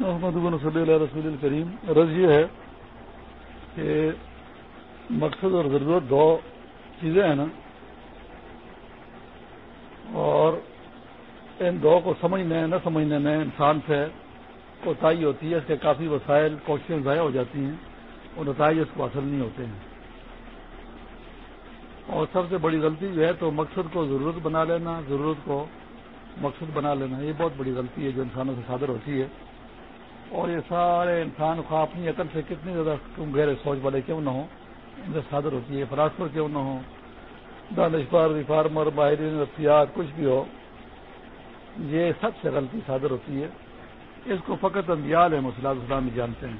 محمد صلی اللہ رسول الکریم رض یہ ہے کہ مقصد اور ضرورت دو چیزیں ہیں نا، اور ان دو کو سمجھنے، نہ سمجھنے میں انسان سے کوتاہی ہوتی ہے، اس کے کافی وسائل، کوششیں ضائع ہو جاتی ہیں اور نتائج اس کو حاصل نہیں ہوتے ہیں۔ اور سب سے بڑی غلطی جو ہے تو مقصد کو ضرورت بنا لینا، ضرورت کو مقصد بنا لینا، یہ بہت بڑی غلطی ہے جو انسانوں سے صادر ہوتی ہے۔ اور یہ سارے انسان کو اپنی عقل سے کتنی زیادہ گہرے سوچ والے کیوں نہ ہوں؟ ان سے صادر ہوتی ہے فلاسفر کیوں نہ ہو دانشور ریفارمر ماہرین نفسیات کچھ بھی ہو، یہ سب سے غلطی صادر ہوتی ہے۔ اس کو فقط اندیال ہے مسلاد اسلام جانتے ہیں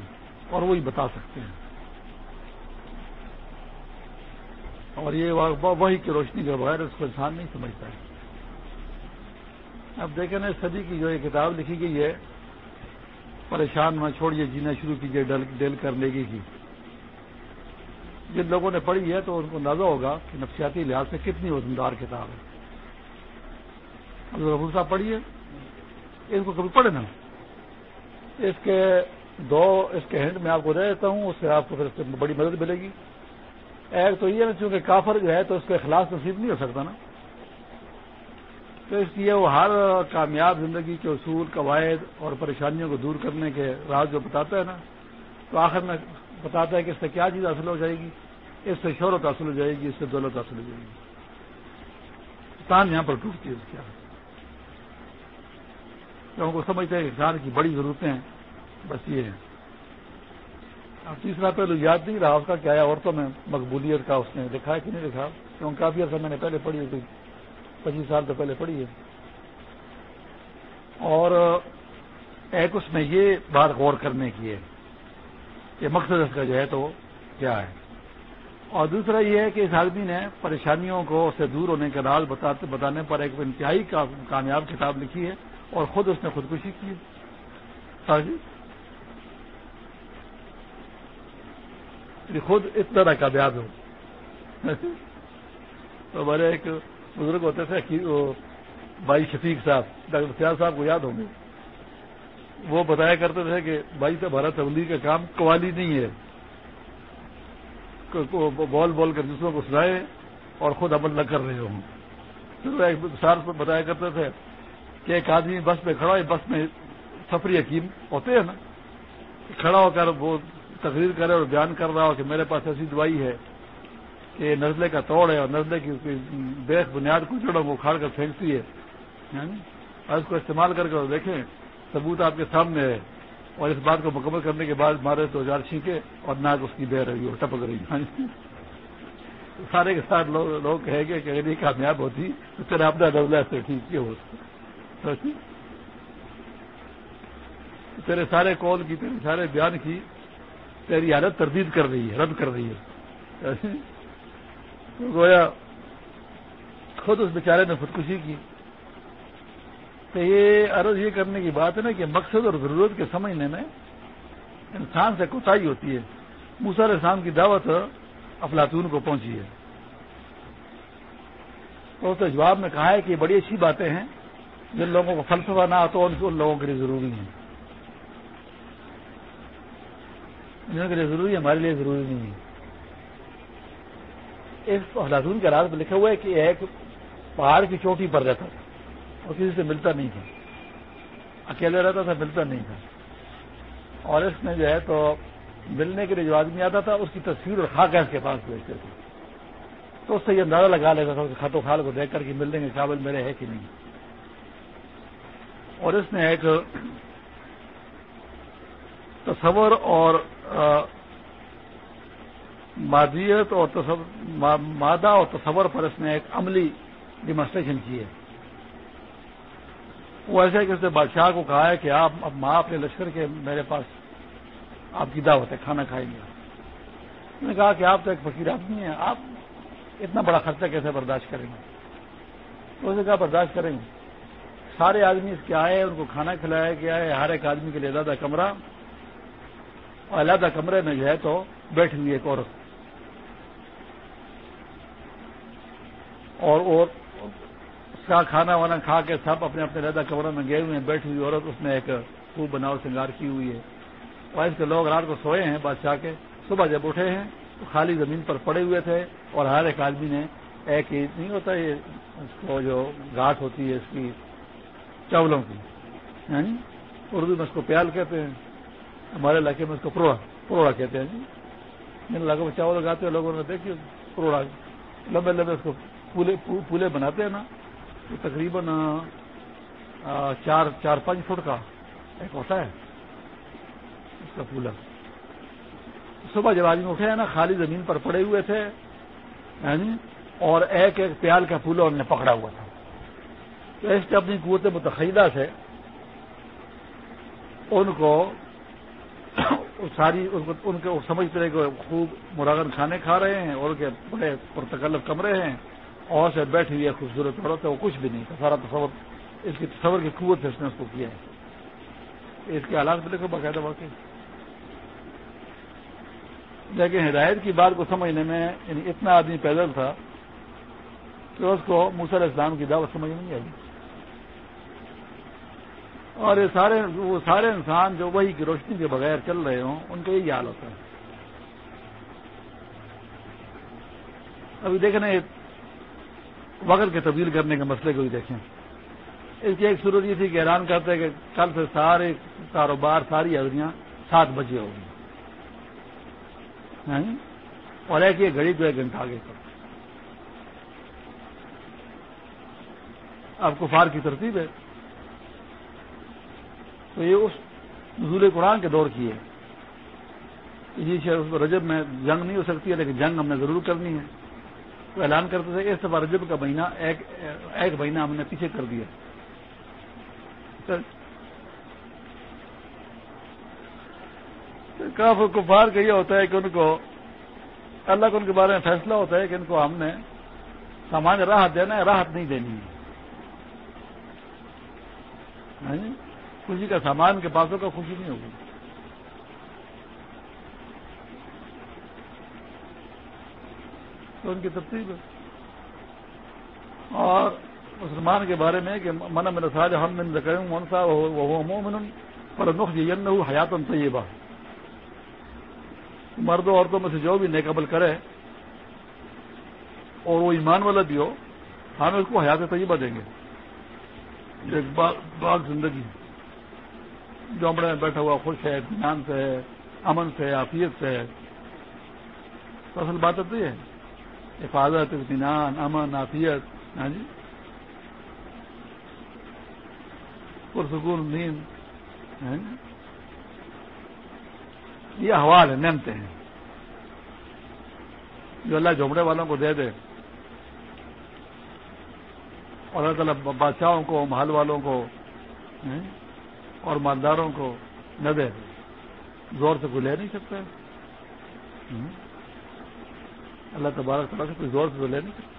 اور وہی بتا سکتے ہیں۔ اور یہ وہی کی روشنی کے بغیر اس کو انسان نہیں سمجھتا ہے۔ اب دیکھیں نا، صدی کی جو یہ کتاب لکھی گئی ہے پریشان میں چھوڑیے، جینا شروع کیجیے ڈیل کرنے کی جی۔ جن لوگوں نے پڑھی ہے تو ان کو اندازہ ہوگا کہ نفسیاتی لحاظ سے کتنی وزندار کتاب ہے۔ ابو صاحب پڑھیے۔ اس کو کبھی پڑھے نا۔ اس کے دو، اس کے ہینڈ میں آپ کو دے دیتا ہوں، اس سے آپ کو پھر بڑی مدد ملے گی۔ ایک تو یہ نا، چونکہ کافر جو ہے تو اس کا اخلاص نصیب نہیں ہو سکتا نا۔ تو اس لیے وہ ہر کامیاب زندگی کے اصول، قواعد اور پریشانیوں کو دور کرنے کے راز جو بتاتا ہے نا، تو آخر میں بتاتا ہے کہ اس سے کیا چیز حاصل ہو جائے گی؟ اس سے شہرت حاصل ہو جائے گی، اس سے دولت حاصل ہو جائے گی۔ کسان یہاں پر ٹوٹتی ہے کیا کو سمجھتے ہیں کہ کسان کی بڑی ضرورتیں ہیں بس یہ ہیں۔ اب تیسرا پہلو، یاد نہیں رہا اس کا کیا ہے عورتوں میں مقبولیت کا اس نے لکھا ہے کہ نہیں لکھا کیونکہ کافی عرصہ میں نے پہلے پڑھی ہے پچیس سال تو پہلے پڑھی ہے۔ اور ایک اس میں یہ بات غور کرنے کی ہے کہ مقصد اس کا جو ہے تو کیا ہے۔ اور دوسرا یہ ہے کہ اس آدمی نے پریشانیوں کو اس سے دور ہونے کا راز بتانے پر ایک انتہائی کامیاب کتاب لکھی ہے اور خود اس نے خودکشی کی ہے۔ خود اتنا کامیاب ہو تو ہمارے ایک بزرگ ہوتے تھے بھائی شفیق صاحب، ڈاکٹر سیاض صاحب کو یاد ہوں گے۔ وہ بتایا کرتے تھے کہ بھائی تو بھارت تبلیغ کا کام قوالی نہیں ہے۔ بول بول کر دوسروں کو سنائے اور خود عمل نہ کر رہے ہوں۔ پھر ایک سال پر بتایا کرتے تھے کہ ایک آدمی بس میں کھڑا ہے بس میں سفری حکیم ہوتے ہیں نا، کھڑا ہو کر وہ تقریر کرے اور بیان کر رہا ہو کہ میرے پاس ایسی دوائی ہے۔ کہ نزلے کا توڑ ہے اور نزلے کی اس کی بیک بنیاد کو جڑوں وہ کھاڑ کر پھینکتی ہے۔ اور اس کو استعمال کر کے دیکھیں، ثبوت آپ کے سامنے ہے اور اس بات کو مکمل کرنے کے بعد مارے تو ہزار چھینکے اور ناک اس کی بہ رہی ہو ٹپک رہی ہے۔ یعنی سارے کے ساتھ لوگ کہیں گے کہ اگر کامیاب ہوتی، تو تیرا اپنا نزلہ سے ٹھیک کیا ہو تیرے سارے کال کی، تیرے سارے بیان کی تیری حالت تردید کر رہی ہے، رد کر رہی ہے۔ گویا خود اس بیچارے نے خودکشی کی۔ تو یہ عرض یہ کرنے کی بات ہے نا کہ مقصد اور ضرورت کے سمجھنے میں انسان سے کوتاہی ہوتی ہے۔ موسر السلام کی دعوت افلاطون کو پہنچی ہے۔ تو اس جواب میں کہا ہے کہ یہ بڑی اچھی باتیں ہیں، جن لوگوں کو فلسفہ نہ آتا ان لوگوں کے لیے ضروری ہیں جن کے لیے ضروری ہے، ہمارے لیے ضروری نہیں ہے۔ اس افلاطون کے راز میں لکھا ہوا ہے کہ ایک پہاڑ کی چوٹی پر رہتا تھا اور کسی سے ملتا نہیں تھا۔ اکیلے رہتا تھا، ملتا نہیں تھا۔ اور اس میں جو ہے تو ملنے کے لیے جو آدمی آتا تھا، اس کی تصویر اور خاک اس کے پاس بھیجتے تھے۔ تو اس سے یہ اندازہ لگا لیتا تھا کہ خط و خال کو دیکھ کر کے ملنے کے قابل میرے ہے کہ نہیں۔ اور اس نے ایک تصور اور مادیت اور مادہ اور تصور پر اس نے ایک عملی ڈیمانسٹریشن کی ہے وہ ایسے کہ اس نے بادشاہ کو کہا ہے کہ آپ اب ماں اپنے لشکر کے میرے پاس آپ کی دعوت ہے، کھانا کھائیں گے۔ اس نے کہا کہ آپ تو ایک فقیر آدمی ہیں، آپ اتنا بڑا خرچہ کیسے برداشت کریں گے؟ تو اسے کہا برداشت کریں گے۔ سارے آدمی اس کے آئے، ان کو کھانا کھلایا گیا ہے، ہر ایک آدمی کے لیے علیحدہ کمرہ اور علیحدہ کمرے میں جو ہے تو بیٹھ ہوئی ایک عورت۔ اور کا کھانا وانا کھا کے سب اپنے اپنے رہتا کمروں میں گئے ہوئے ہیں، بیٹھی ہوئی عورت اس نے ایک خوب بناؤ سنگار کی ہوئی ہے۔ اور اس کے لوگ رات کو سوئے ہیں بادشاہ کے۔ صبح جب اٹھے ہیں، تو خالی زمین پر پڑے ہوئے تھے اور ہر ایک آدمی نے ایک ہی، نہیں ہوتا یہ اس کو جو گھاٹ ہوتی ہے اس کی چاولوں کی یعنی اردو میں اس کو پیال کہتے ہیں، ہمارے علاقے میں اس کو پروڑا پروڑا کہتے ہیں۔ جی جن علاقوں میں چاول لگاتے ہیں لوگوں نے دیکھیے، پروڑا، لمبے لمبے اس کو پولے پولے بناتے ہیں نا، تو تقریباً چار چار پانچ فٹ کا ایک ہوتا ہے، اس کا پولا صبح جب آدمی اٹھے ہیں نا، خالی زمین پر پڑے ہوئے تھے یعنی، اور ایک ایک پیال کا پھولا انہوں نے پکڑا ہوا تھا۔ تو اس کے اپنی قوت متحدہ سے ان کو ساری ان کے سمجھتے رہے کہ خوب مراغن کھانے کھا رہے ہیں، اور ان کے بڑے پرتکلف کمرے ہیں۔ اور سے بیٹھی ہوئی ہے خوبصورت عورت ہے، وہ کچھ بھی نہیں تھا، سارا تصور، اس کی تصور کی قوت سے اس نے اس کو کیا ہے۔ اس کے حالات بھی لکھو باقاعدہ واقعی۔ لیکن ہدایت کی بات کو سمجھنے میں یعنی اتنا آدمی پیدل تھا کہ اس کو موسل اسلام کی دعوت سمجھ نہیں آئی۔ اور یہ سارے، وہ سارے انسان جو وہی کی روشنی کے بغیر چل رہے ہوں، ان کا یہی حال ہوتا ہے۔ ابھی دیکھنا وقت کے تبدیل کرنے کے مسئلے کو بھی دیکھیں۔ اس کی ایک صورت یہ تھی کہ اعلان کرتے کہ کل سے سارے کاروبار، ساری حضریاں سات بجے ہوگی اور ایک یہ گھڑی تو ایک گھنٹہ آگے کر اب کفار کی ترتیب ہے۔ تو یہ اس نزول قرآن کے دور کی ہے۔ جی اس رجب میں جنگ نہیں ہو سکتی ہے، لیکن جنگ ہم نے ضرور کرنی ہے۔ تو اعلان کرتے تھے اس دفعہ رجب کا مہینہ ایک ایک مہینہ ہم نے پیچھے کر دیا۔ کاف کفار کا یہ ہوتا ہے کہ ان کو اللہ کو ان کے بارے میں فیصلہ ہوتا ہے کہ ان کو ہم نے سامان راحت دینا ہے، راحت نہیں دینی ہے۔ ہاں جی؟ خوشی کا سامان کے پاس ہوگا، خوشی نہیں ہوگی۔ تو ان کی ترتیب ہے۔ اور مسلمان کے بارے میں کہ من میرا ساج ہم من کروں منسا وہ مومن پر نخ جن حیات طیبہ۔ مردوں عورتوں میں سے جو بھی نیک عمل کرے اور وہ ایمان والا بھی ہو ہم اس کو حیات طیبہ دیں گے۔ ایک باغ زندگی جومڑے میں بیٹھا ہوا خوش ہے، اطمینان سے ہے، امن سے عافیت سے ہے۔ تو اصل بات ہوتی ہے۔ حفاظت، اطمینان، امن، عافیت ہاں جی؟ پرسکون نیند ہاں جی؟ یہ حوال ہے نمتے ہیں۔ جو اللہ جھومڑے والوں کو دے دے۔ اور اللہ تعالیٰ بادشاہوں کو، محل والوں کو ہاں جی؟ اور مالداروں کو نہ دے زور سے کوئی لے نہیں سکتا۔ ہاں جی؟ اللہ تبارک تعالیٰ سے کوئی زور سے تو لے نہیں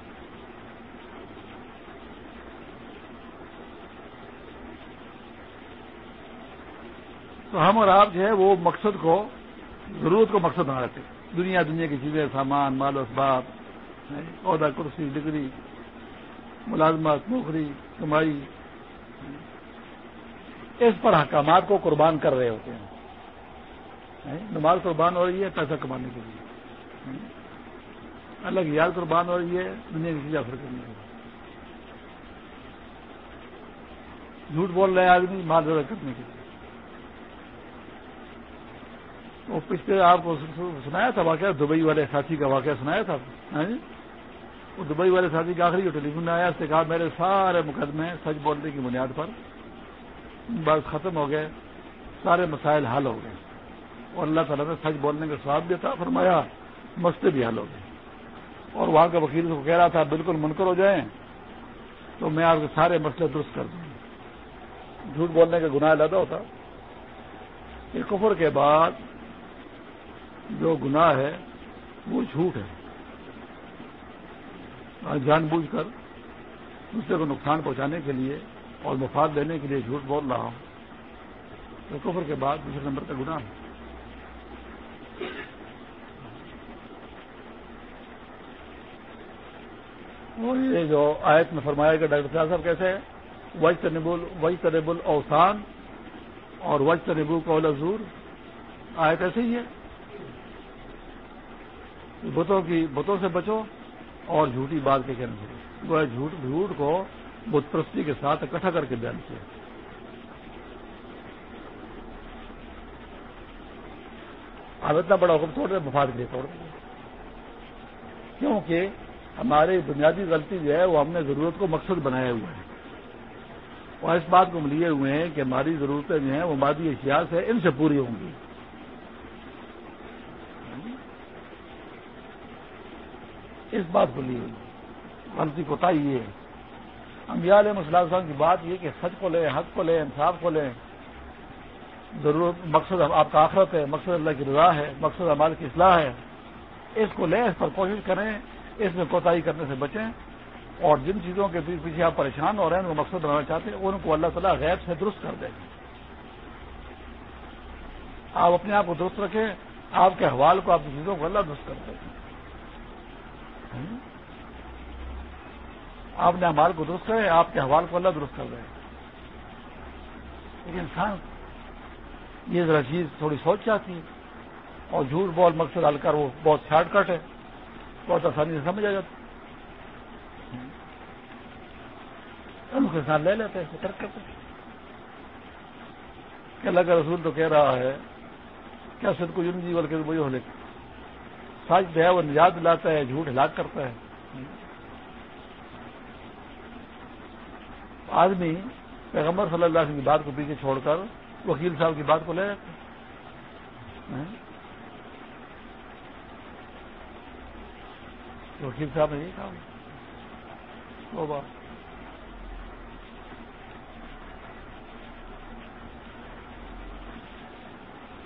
تو ہم اور آپ جو ہے وہ مقصد کو، ضرورت کو مقصد بنا رہتے دنیا دنیا کی چیزیں، سامان، مال، اسباب عہدہ، کرسی ڈگری ملازمت، نوکری، کمائی اس پر حکامات کو قربان کر رہے ہوتے ہیں۔ نماز قربان ہو رہی ہے، پیسہ کمانے کے لیے۔ الگ یاد قربان ہو رہی ہے، دنیا کی چیز افر کرنے کے جھوٹ بول رہے آدمی مال زیادہ کرنے کے لیے۔ وہ پچھلے آپ کو سنایا تھا واقعہ؟ دبئی والے ساتھی کا واقعہ سنایا تھا؟ ہاں جی؟ وہ دبئی والے ساتھی کا آخری جو ٹیلی فون آیا، اس سے کہا میرے سارے مقدمے سچ بولنے کی بنیاد پر بس ختم ہو گئے، سارے مسائل حل ہو گئے۔ اور اللہ تعالیٰ نے سچ بولنے کا سواب بھی تھا، فرمایا مسئلے بھی حل ہو گئے۔ اور وہاں کا وکیل کو کہہ رہا تھا بالکل منکر ہو جائیں تو میں آپ کے سارے مسئلے درست کر دوں جھوٹ بولنے کا گناہ زیادہ ہوتا۔ کہ کفر کے بعد جو گناہ ہے، وہ جھوٹ ہے۔ جان بوجھ کر دوسرے کو نقصان پہنچانے کے لیے اور مفاد دینے کے لیے جھوٹ بول رہا ہوں، تو کفر کے بعد دوسرے نمبر کا گناہ ہے۔ یہ جو آیت میں فرمایا گیا ڈاکٹر صاحب کیسے وج تنبل وج تنبل اوسان اور وقت نبو کو لزور آئے کیسے ہی ہے۔ بتوں کی بتوں سے بچو اور جھوٹی بات کے کہنے سے وہ جھوٹ جھوٹ کو بت پرستی کے ساتھ اکٹھا کر کے بیان کیا۔ اب اتنا بڑا حکم توڑ رہے مفاد کے لیے توڑ دیں کیونکہ ہماری بنیادی غلطی جو ہے وہ ہم نے ضرورت کو مقصد بنایا ہوا ہے اور اس بات کو ہم لیے ہوئے ہیں کہ ہماری ضرورتیں جو ہیں وہ مادی اشیاء سے ان سے پوری ہوں گی۔ اس بات کو لیے غلطی کو یہ ہے۔ امبیا علیہ صاحب کی بات یہ کہ سچ کو لیں حق کو لیں، انصاف کو لیں۔ ضرورت، مقصد آپ کا آخرت ہے، مقصد اللہ کی رضا ہے، مقصد امال کی اصلاح ہے۔ اس کو لیں، اس پر کوشش کریں۔ اس میں کوتاہی کرنے سے بچیں اور جن چیزوں کے پیچھے آپ پریشان ہو رہے ہیں، ان کو مقصد بنانا چاہتے ہیں، ان کو اللہ تعالیٰ غیر سے درست کر دیں گے آپ اپنے آپ کو درست رکھیں، آپ کے حوال کو، آپ کی چیزوں کو اللہ درست کر دیں گے آپ نے حوال کو درست کرے، آپ کے حوال کو اللہ درست کر دیں لیکن انسان، یہ ذرا چیز تھوڑی سوچ چاہتی ہے اور جھوٹ بول مقصد ڈال کر، وہ بہت شارٹ کٹ ہے بہت آسانی سے سمجھ آ جاتا ان کے ساتھ لے لیتے ہیں ترک کرتے کہ اللہ کا رسول تو کہہ رہا ہے، کیا سر کو یوں جی بلکہ وہی ہو لے سچ جو ہے وہ نجات دلاتا ہے، جھوٹ ہلاک کرتا ہے۔ آدمی پیغمبر صلی اللہ علیہ وسلم کی بات کو پیچھے چھوڑ کر وکیل صاحب کی بات کو لے وکیل صاحب نے یہی کہا۔ وہ بات۔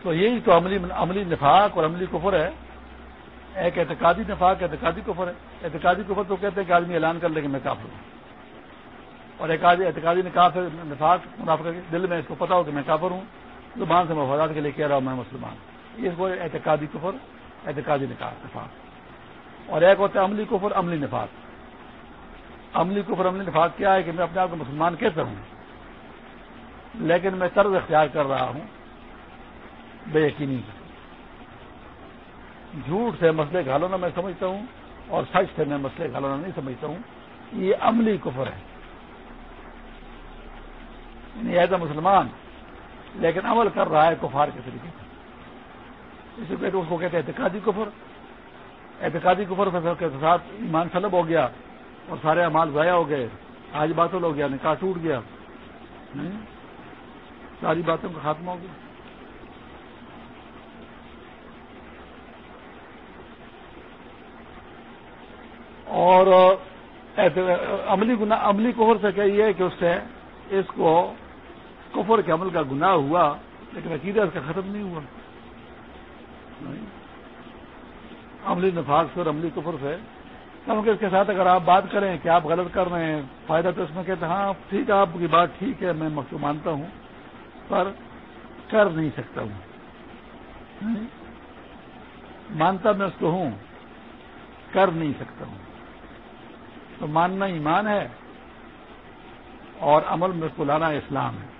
تو یہی تو عملی عملی نفاق اور عملی کفر ہے۔ ایک اعتقادی نفاق، اعتقادی کفر ہے۔ اعتقادی کفر تو کہتے ہیں کہ آدمی اعلان کر لے کہ میں کافر ہوں۔ اور ایک اعتقادی نے نفاق منافع دل میں اس کو پتا ہو کہ میں کافر ہوں۔ زبان سے مفادات کے لیے کہہ رہا ہوں میں مسلمان۔ یہ کو اعتقادی کفر، اعتقادی نفاق۔ اور ایک ہوتا ہے عملی کفر، عملی نفاق۔ عملی کفر، عملی نفاق کیا ہے کہ میں اپنے آپ کو مسلمان کہتا ہوں؟ لیکن میں طرز اختیار کر رہا ہوں۔ بے یقینی۔ جھوٹ سے مسئلے گھالونا میں سمجھتا ہوں اور سچ سے میں مسئلے گھالونا نہیں سمجھتا ہوں۔ یہ عملی کفر ہے۔ یعنی ایز اے مسلمان، لیکن عمل کر رہا ہے کفار کے طریقے سے۔ اسی کہتے اس کو کہتے ہیں اعتقادی کفر۔ اعتقادی کفر کے ساتھ ایمان سلب ہو گیا اور سارے امال ضائع ہو گئے۔ آج باتوں ہو گیا یعنی نکاح ٹوٹ گیا۔ ساری باتوں کا خاتمہ ہو گیا۔ اور عملی گنا عملی کفر سے کہیے کہ اس سے اس کو کفر کے عمل کا گناہ ہوا، لیکن عقیدہ اس کا ختم نہیں ہوا۔ عملی نفاذ سے اور عملی کفر سے۔ کیونکہ اس کے ساتھ اگر آپ بات کریں کہ آپ غلط کر رہے ہیں، فائدہ تو اس میں کہتے ہیں ہاں ٹھیک ہے، آپ کی بات ٹھیک ہے، میں مقصود مانتا ہوں، پر کر نہیں سکتا ہوں۔ مانتا میں اس کو ہوں، کر نہیں سکتا ہوں۔ تو ماننا ایمان ہے اور عمل میں اس کو لانا اسلام ہے۔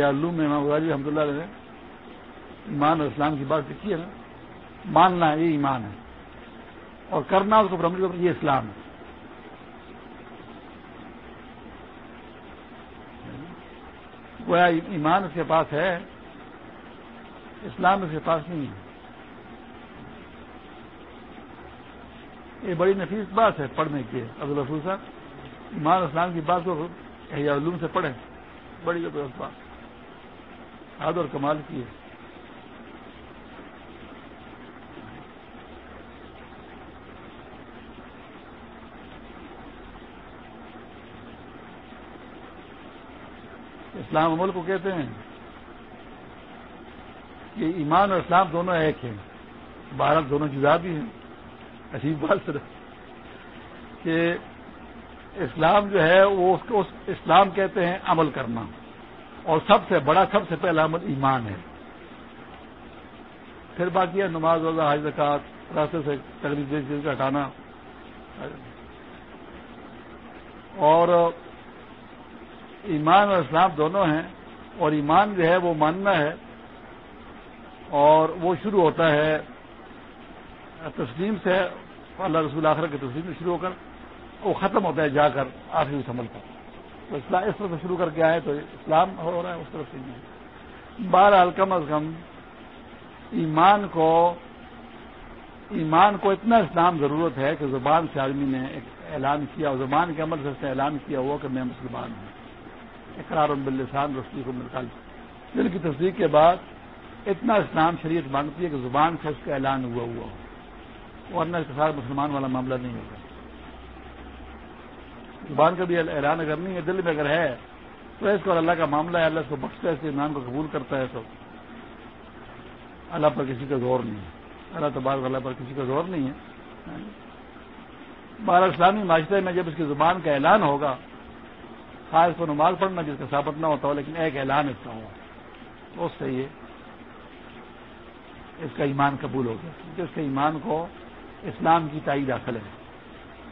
علوم میں امام غزالی رحمۃ اللہ علیہ ایمان اور اسلام کی بات لکھی ہے نا، ماننا یہ ایمان ہے۔ اور کرنا اس کو یہ اسلام ہے۔ گویا ایمان اس کے پاس ہے، اسلام اس کے پاس نہیں ہے۔ یہ بڑی نفیس بات ہے پڑھنے کی، عبد الرفول صاحب۔ ایمان اسلام کی بات کو علوم سے پڑھیں، بڑی زبردست بات۔ حد اور کمال کی ہے۔ اسلام عمل کو کہتے ہیں کہ ایمان اور اسلام دونوں ایک ہیں، بھارت دونوں جدا بھی ہیں۔ عجیب بات کہ اسلام جو ہے، وہ اس اسلام کہتے ہیں عمل کرنا۔ اور سب سے بڑا، سب سے پہلا عمل ایمان ہے۔ پھر باقی ہے، نماز وغیرہ حاض زکات راستے سے تقریب چیز کا ہٹانا اور ایمان اور اسلام دونوں ہیں اور ایمان جو ہے وہ ماننا ہے اور وہ شروع ہوتا ہے تسلیم سے اللہ رسول آخر کی تسلیم سے شروع ہو کر وہ ختم ہوتا ہے جا کر آخری سمل پر۔ تو اسلام اس طرح سے شروع کر کے آئے تو اسلام ہو رہا ہے، اس طرف سے نہیں۔ بہرحال کم از کم ایمان کو ایمان کو اتنا اسلام ضرورت ہے کہ زبان سے آدمی نے ایک اعلان کیا اور زبان کے عمل سے اس نے اعلان کیا ہوا کہ میں مسلمان ہوں۔ اقرار باللسان رسلی کو ملتا دل کی تصدیق کے بعد اتنا اسلام شریعت مانگتی ہے کہ زبان سے اس کا اعلان ہوا ہوا ہو۔ ورنہ اس کے ساتھ مسلمان والا معاملہ نہیں ہوگا زبان کا بھی اعلان اگر نہیں ہے، دل میں اگر ہے، تو اس کو اللہ کا معاملہ ہے، اللہ اس کو بخشتا ہے، اس ایمان کو قبول کرتا ہے تو۔ اللہ پر کسی کا زور نہیں ہے۔ اللہ تبار اللہ پر کسی کا زور نہیں ہے۔ بارہ اسلامی معاشرے میں جب اس کی زبان کا اعلان ہوگا خاص کو نماز پڑھنا جس کا ثابت نہ ہوتا ہو، لیکن ایک اعلان اس کا ہوا۔ اس سے یہ اس کا ایمان قبول ہو گیا، کیونکہ اس کے ایمان کو اسلام کی تائید داخل ہے۔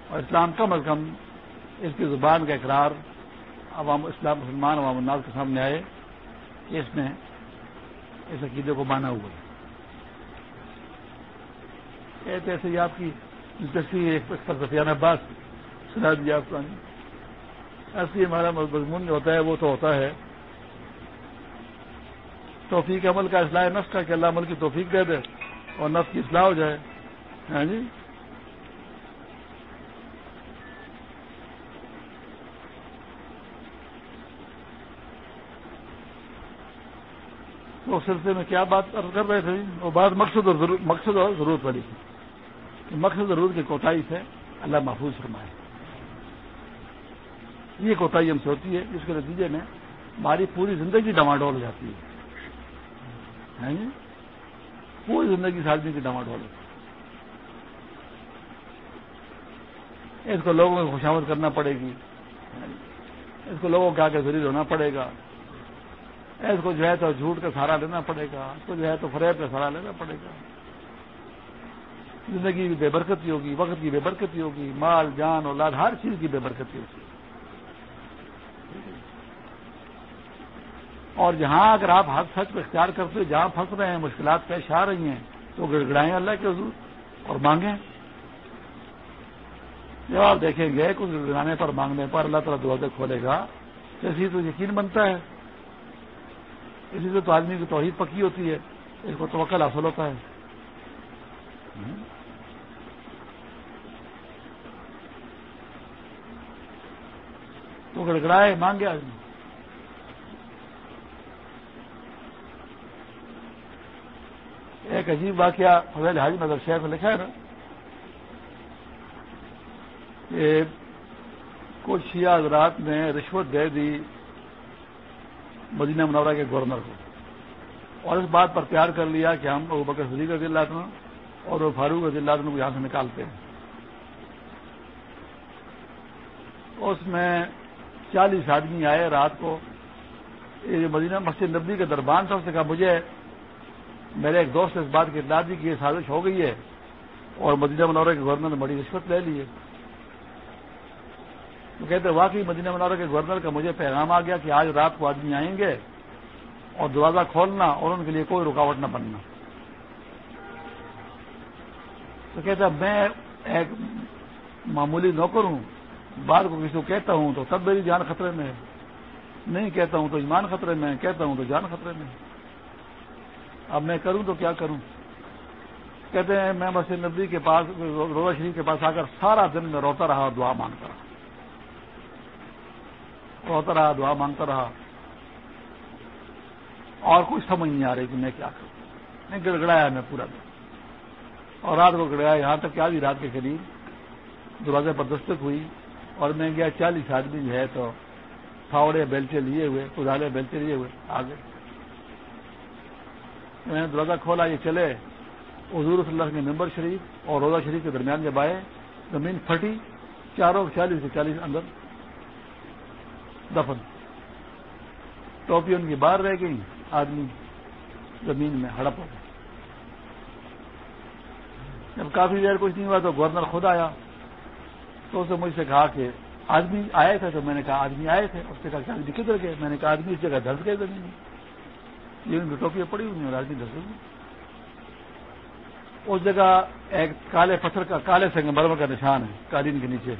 اور اسلام کم از کم اس کی زبان کا اقرار عوام اسلام، مسلمان عوام الناس کے سامنے آئے کہ اس نے اس عقیدے کو مانا ہوا ہے۔ کہتے ایسے ہی آپ کی دلچسپی ایک سفیانہ بات سنا دیا آپ کو ایسی ہمارا مضمون جو ہوتا ہے وہ تو ہوتا ہے۔ توفیق عمل کا اصلاح نفس کا، کہ اللہ عمل کی توفیق دے دے اور نفس کی اصلاح ہو جائے۔ ہاں جی؟ اس سلسلے میں کیا بات کر رہے تھے؟ وہ بات مقصد اور مقصد اور ضرورت والی تھی۔ مقصد ضرورت کی کوتاہی سے اللہ محفوظ فرمائے۔ یہ کوتاہی ہم سے ہوتی ہے جس کے نتیجے میں ہماری پوری زندگی ڈماڈول ہو جاتی ہے۔ جی؟ پوری زندگی آدمی کی ڈماڈول ہوتی ہے۔ اس کو لوگوں کو خوشامد کرنا پڑے گی۔ جی؟ اس کو لوگوں کے آگے ذریعہ ہونا پڑے گا۔ اس کو جو ہے تو جھوٹ کا سہارا لینا پڑے گا۔ اس کو جو ہے تو فریب کا سہارا لینا پڑے گا۔ زندگی کی بے برکتی ہوگی، وقت کی بے برکتی ہوگی، مال، جان، اولاد، ہر چیز کی بے برکتی ہوگی۔ اور جہاں اگر آپ ہر سچ کو اختیار کرتے جہاں پھنس رہے ہیں، مشکلات پیش آ رہی ہیں، تو گڑگڑائیں اللہ کے حضور اور مانگیں۔ جب آپ دیکھیں گے کچھ گڑگڑانے پر مانگنے پر اللہ تعالیٰ دروازے کھولے گا اسی تو یقین بنتا ہے۔ اسی سے تو آدمی کی توحید پکی ہوتی ہے، اس کو توقع حاصل ہوتا ہے۔ تو گڑگڑائے، مانگے آدمی۔ ایک عجیب واقعہ فضل حاجی نظر شہر میں لکھا ہے نا، کہ کچھ شیعہ حضرات نے رشوت دے دی مدینہ منورہ کے گورنر کو، اور اس بات پر پیار کر لیا کہ ہم ابو بکر صدیق رضی اللہ عنہ اور وہ فاروق رضی اللہ عنہ کو یہاں سے نکالتے ہیں۔ اس میں چالیس آدمی آئے رات کو، یہ مدینہ مسجد نبی کا دربان تھا، اس نے کہا، مجھے میرے ایک دوست نے اس بات کی اطلاع دی کہ یہ سازش ہو گئی ہے اور مدینہ منورہ کے گورنر نے بڑی رشوت لے لی ہے۔ تو کہتے واقعی مدینہ منورہ کے گورنر کا مجھے پیغام آ گیا کہ آج رات کو آدمی آئیں گے اور دروازہ کھولنا اور ان کے لیے کوئی رکاوٹ نہ بننا۔ تو کہتا میں ایک معمولی نوکر ہوں، بعد کو کسی کو کہتا ہوں تو تب میری جان خطرے میں ہے۔ نہیں کہتا ہوں تو ایمان خطرے میں کہتا ہوں تو جان خطرے میں اب میں کروں تو کیا کروں؟ کہتے ہیں میں مسجد نبی کے پاس، روزہ شریف کے پاس آ کر سارا دن میں روتا رہا، دعا مانگتا رہا۔ روتا رہا، دعا مانگتا رہا۔ اور کچھ سمجھ نہیں آ رہی کہ میں کیا کروں۔ نہیں گڑگڑایا میں پورا دن۔ اور رات کو گڑگڑایا، یہاں تک کہ آدھی رات کے قریب دروازے پر دستک ہوئی اور میں گیا، چالیس آدمی جو ہے تو پھاوڑے بیلچے لیے ہوئے کدالے بیلچے لیے ہوئے آگے میں نے دروازہ کھولا، یہ چلے۔ حضور صلی اللہ کے ممبر شریف اور روزہ شریف کے درمیان جب آئے، زمین پھٹی، چاروں چالیس سے چالیس اندر دفن۔ ٹوپی ان کی باہر رہ گئی آدمی زمین میں ہڑپ ہو گیا جب کافی دیر کچھ نہیں ہوا تو گورنر خود آیا۔ تو اسے مجھ سے کہا کہ آدمی آئے تھے تو میں نے کہا آدمی آئے تھے۔ اس نے کہا کہ آدمی کدھر گئے؟ میں نے کہا آدمی اس جگہ دھس گئے زمین یہ ان کی ٹوپیاں پڑی ہوئی اور آدمی دھس اس جگہ ایک کالے پتھر کا کالے سنگ مرمر کا نشان ہے، قالین کے نیچے۔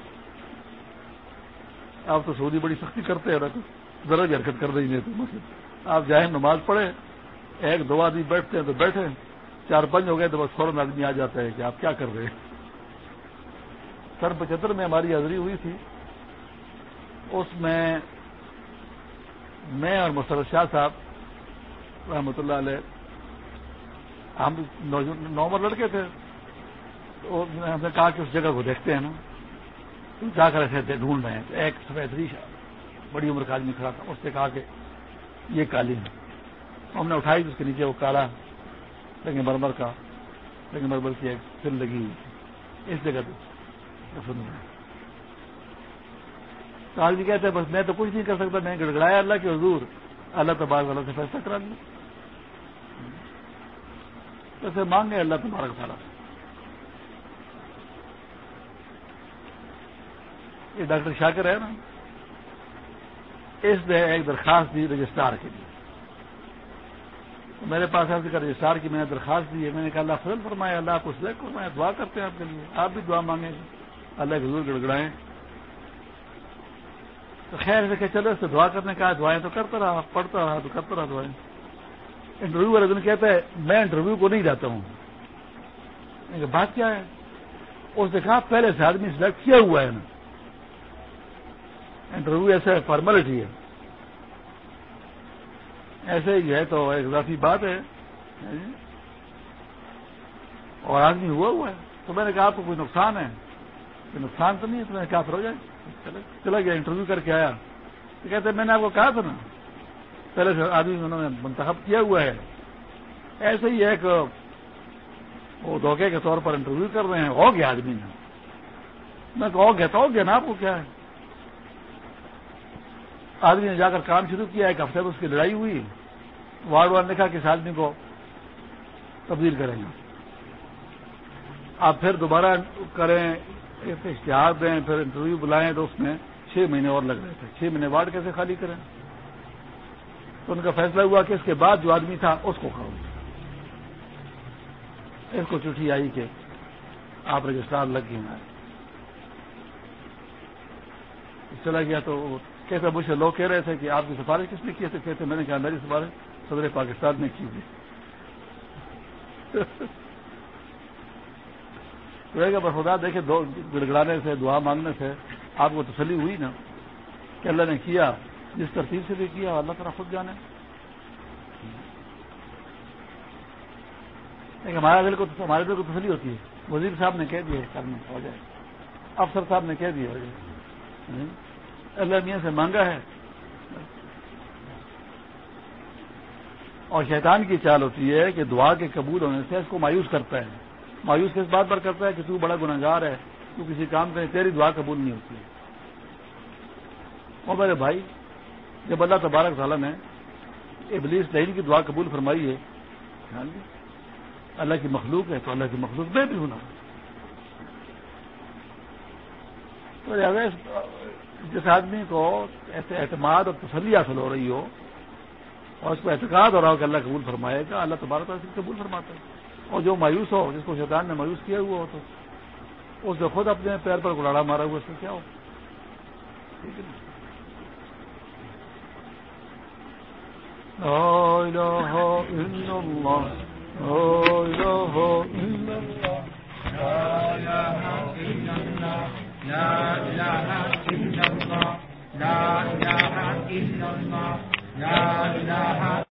آپ تو سعودی بڑی سختی کرتے ہیں ذرا بھی حرکت کر رہی نہیں تو آپ جائیں نماز پڑھے ایک دو آدمی بیٹھتے ہیں تو بیٹھے چار پنج ہو گئے تو بس فوراً آدمی آ جاتا ہے کہ آپ کیا کر رہے ہیں۔ سر پچہتر میں ہماری حاضری ہوئی تھی۔ اس میں میں اور مسرت شاہ صاحب رحمۃ اللہ علیہ، ہم نارمل لڑکے تھے۔ تو ہم نے کہا کہ اس جگہ کو دیکھتے ہیں نا۔ جا کر ایسے ڈھونڈ رہے ہیں۔ تو ایک سفید ریشا بڑی عمر کا آدمی کھڑا تھا۔ اس نے کہا کہ یہ قالین ہم نے اٹھائی اس کے نیچے وہ کالا لگے مرمر کا لگے مرمر کی ایک سل لگی ہوئی تھی۔ اس جگہ پہ۔ تو آدمی کہتے ہیں، بس میں تو کچھ نہیں کر سکتا، میں گڑگڑایا اللہ کے حضور۔ اللہ تبارک والا سے فیصلہ کرا لیا۔ ویسے مانگے اللہ تبارک تعالیٰ۔ یہ ڈاکٹر شاکر ہے نا۔ اس نے ایک درخواست دی رجسٹرار کے لیے۔ میرے پاس ایسے کا رجسٹرار کی میں نے درخواست دی ہے۔ میں نے کہا اللہ فضل فرمایا اللہ آپ کو سلیکٹ فرمایا دعا کرتے ہیں آپ کے لیے۔ آپ بھی دعا مانگیں۔ گے اللہ کے حضور گڑگڑائیں۔ تو خیر سے کہ چلو اس سے دعا کرنے کا دعائیں تو کرتا رہا، پڑھتا رہا، تو کرتا رہا دعائیں۔ انٹرویو والے دن کہتا ہے میں انٹرویو کو نہیں جاتا ہوں۔ بات کیا ہے؟ اس نے کہا، پہلے سے آدمی سلیکٹ کیا ہوا ہے نا۔ انٹرویو ایسا فارملٹی ہے۔ ایسے ہی ہے تو ایک ذاتی بات ہے۔ اور آدمی ہوا ہوا ہے۔ تو میں نے کہا، آپ کو کوئی نقصان ہے؟ کوئی نقصان تو نہیں ہے؟ تو میں نے کہا پھر ہو جائے چلا گیا انٹرویو کر کے آیا۔ تو کہتے میں نے آپ کو کہا تھا نا، پہلے سے آدمی انہوں نے منتخب کیا ہوا ہے۔ ایسے ہی ایک، وہ دھوکے کے طور پر انٹرویو کر رہے ہیں، ہو گیا آدمی۔ نے میں کہو گیا تو ہو گیا نا، آپ کو کیا ہے؟ آدمی نے جا کر کام شروع کیا، ایک ہفتے میں اس کی لڑائی ہوئی۔ وارڈ وارڈ لکھا کہ اس آدمی کو تبدیل کریں گے۔ آپ پھر دوبارہ کریں اشتہار دیں، پھر انٹرویو بلائیں تو اس میں چھ مہینے اور لگ رہے تھے۔ چھ مہینے وارڈ کیسے خالی کریں؟ تو ان کا فیصلہ ہوا کہ اس کے بعد جو آدمی تھا اس کو کرو اس کو چٹھی آئی کہ آپ رجسٹرار لگ گئے چلا گیا تو کہتے مجھ سے لوگ کہہ رہے تھے کہ آپ کی سفارش کس نے کی تھے کہتے میں نے کہا میری سفارش صدر پاکستان نے کی تھی تو خدا دیکھے گڑگڑانے سے، دعا مانگنے سے آپ کو تسلی ہوئی نا کہ اللہ نے کیا، جس ترتیب سے بھی کیا، اللہ تعالیٰ خود جانے۔ ہمارے دل کو، ہمارے دل کو تسلی ہوتی ہے۔ وزیر صاحب نے کہہ دیا کرنے، ہو جائے۔ افسر صاحب نے کہہ دیا، ہو جائے۔ اللہ میاں سے مانگا ہے۔ اور شیطان کی چال ہوتی ہے کہ دعا کے قبول ہونے سے اس کو مایوس کرتا ہے۔ مایوس کس بات پر کرتا ہے کہ تو بڑا گناگار ہے، تو کسی کام کرے تیری دعا قبول نہیں ہوتی اور میرے بھائی، جب اللہ تبارک تعالیٰ نے ابلیس لہین کی دعا قبول فرمائی ہے اللہ کی مخلوق ہے تو اللہ کی مخلوق میں بھی ہونا۔ تو جس آدمی کو ایسے اعتماد اور تسلی حاصل ہو رہی ہو اور اس کو اعتقاد ہو رہا ہو کہ اللہ قبول فرمائے گا، اللہ تبارک سے قبول فرماتا ہے۔ اور جو مایوس ہو، جس کو شیطان نے مایوس کیا ہوا ہو تو اس نے خود اپنے پیر پر گلاڑا مارا ہوا، اس سے کیا ہو؟ ٹھیک ہے نا؟